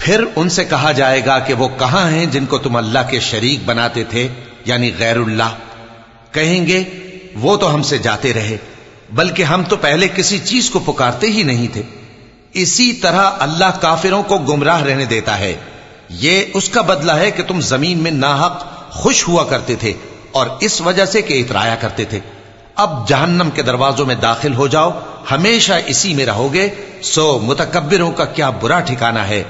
फिर उनसे कहा जाएगा कि वो कहाँ हैं जिनको तुम अल्लाह के शरीक बनाते थे, यानी गैरुल्लाह। कहेंगे, वो तो हमसे जाते रहे, बल्कि हम तो पहले किसी चीज़ को पुकारते ही नहीं थे। इसी तरह अल्लाह काफिरों को गुमराह रहने देता है। ये उसका बदला है कि तुम ज़मीन में नाहक, खुश हुआ करते थे, और इस वजह से कि इतराया करते थे। अब जहन्नम के दरवाजों में दाखिल हो जाओ हमेशा इसी में रहोगे सो मुतकबिरों का क्या बुरा ठिकाना है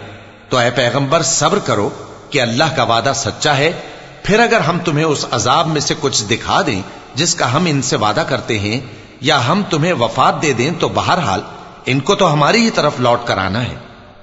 तो ए पैगंबर सब्र करो कि अल्लाह का वादा सच्चा है फिर अगर हम तुम्हें उस अजाब में से कुछ दिखा दें जिसका हम इनसे वादा करते हैं या हम तुम्हें वफात दे दें तो बहरहाल इनको तो हमारी ही तरफ लौट कर आना है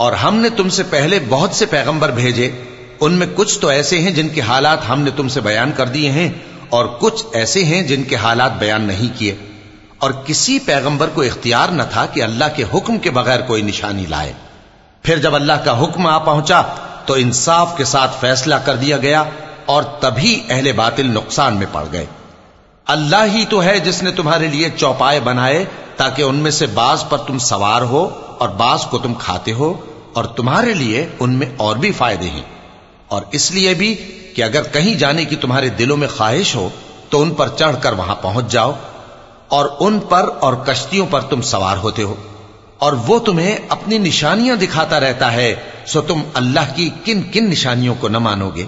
और हमने तुमसे पहले बहुत से पैगंबर भेजे उनमें कुछ तो ऐसे हैं जिनके हालात हमने तुमसे बयान कर दिए हैं और कुछ ऐसे हैं जिनके हालात बयान नहीं किए। और किसी पैगंबर को इख्तियार न था कि अल्लाह के हुक्म के बगैर कोई निशानी लाए। फिर जब अल्लाह का हुक्म आ पहुँचा तो इंसाफ के साथ फैसला कर दिया गया और तभी अहले बातिल नुकसान में पड़ गए। अल्लाह ही तो है जिसने तुम्हारे लिए चौपाए बनाए, ताकि उनमें से बाज पर तुम सवार हो और बाज को तुम खाते हो, और तुम्हारे लिए उनमें और भी फ़ायदे हैं। और इसलिए भी कि अगर कहीं जाने की तुम्हारे दिलों में ख्वाहिश हो तो उन पर चढ़कर वहाँ पहुँच जाओ और उन पर और कश्तियों पर तुम सवार होते हो। और वो तुम्हें अपनी निशानियाँ दिखाता रहता है, सो तुम अल्लाह की किन किन निशानियों को न मानोगे।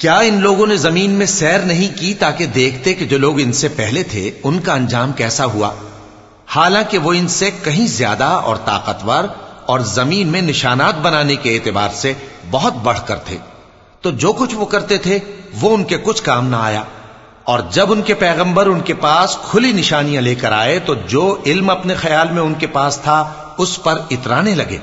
क्या इन लोगों ने ज़मीन में सैर नहीं की ताकि देखते कि जो लोग इनसे पहले थे, उनका अंजाम कैसा हुआ? हालाँकि वो इनसे कहीं ज़्यादा और ताकतवर और ज़मीन में निशानात बनाने के एतबार से बहुत बढ़कर थे। तो जो कुछ वो करते थे, वो उनके कुछ काम ना आया। और जब उनके पैगंबर उनके पास खुली निशानियाँ लेकर आए तो जो इल्म अपने ख्याल में उनके पास था, उस पर इतराने लगे।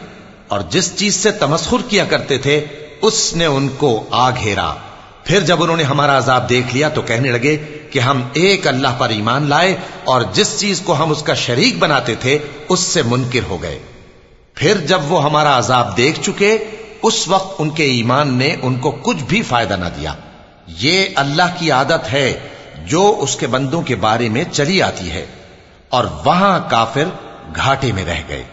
और जिस चीज़ से तमस्खुर किया करते थे, उसने उनको आ घेरा फिर जब उन्होंने हमारा अजाब देख लिया तो कहने लगे कि हम एक अल्लाह पर ईमान लाए और जिस चीज़ को हम उसका शरीक बनाते थे, उससे मुनकिर हो गए। फिर जब वो हमारा अजाब देख चुके, उस वक्त उनके ईमान ने उनको कुछ भी फ़ायदा ना दिया। ये अल्लाह की आदत है जो उसके बंदों के बारे में चली आती है और वहाँ काफिर घाटे में रह गए।